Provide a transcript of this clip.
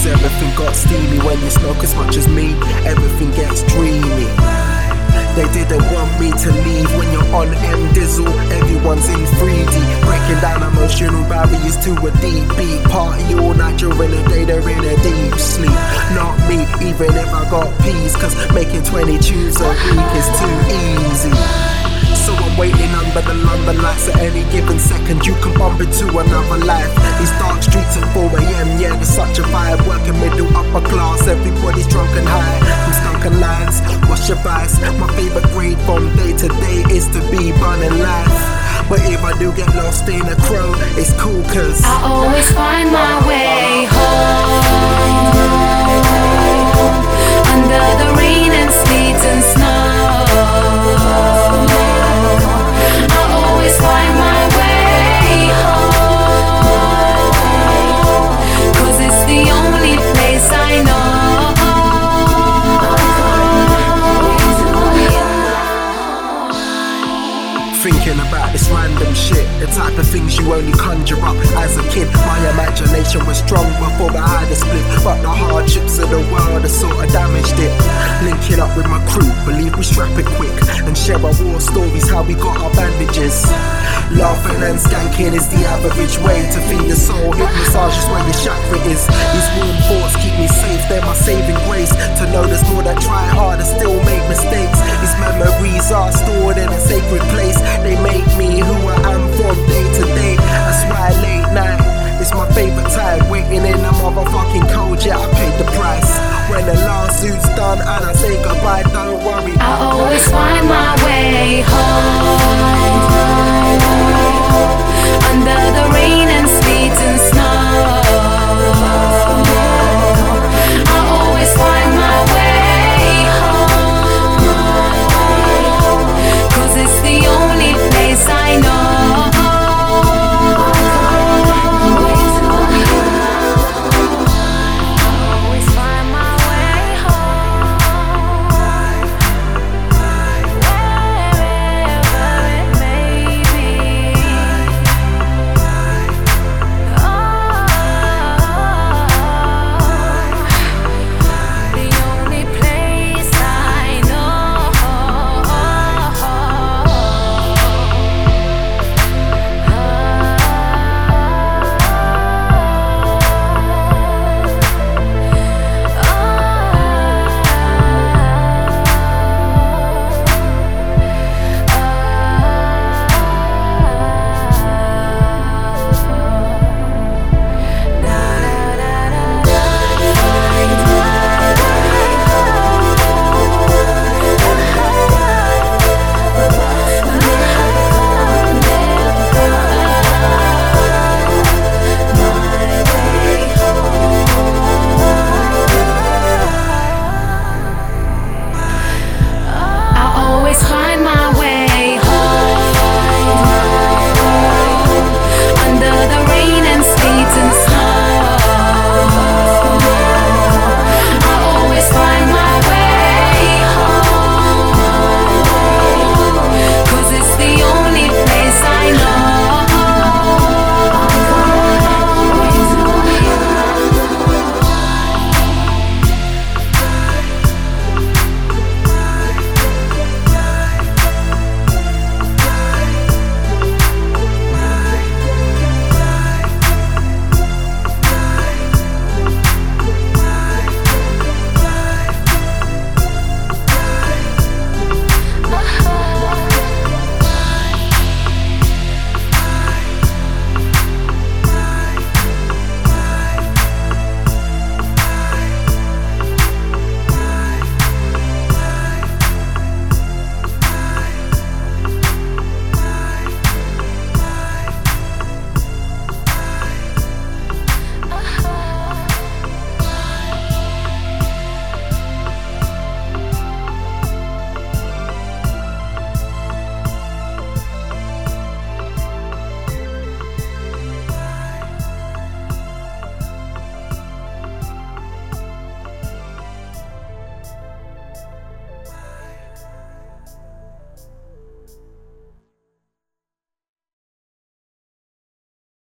Cause everything got steamy when you smoke as much as me. Everything gets dreamy. They didn't want me to leave when you're on M Dizzle. Everyone's in 3D, breaking down emotional barriers to a deep beat. Party all night during the day, they're in a deep sleep. Not me, even if I got peas, cause making 20 tunes a week is too easy. So I'm waiting under the London lights at any given second. You can bump into another life. These dark streets at 4 a.m. A. Working middle, upper class. Everybody's drunk and high. From stunken lines, wash your vice. My favorite grade from day to day is to be burning life. But if I do get lost in a crow, it's cool cause I always find my way home under the rain and sleet and snow. As a kid. My imagination was strong before I had a split, but the hardships of the world have sort of damaged it. Linking up with my crew, believe we strap it quick and share our war stories, how we got our bandages. Laughing and skanking is the average way to feed the soul. Hip massage is where your chakra is. These warm thoughts keep me safe, they're my saving grace. To know there's more that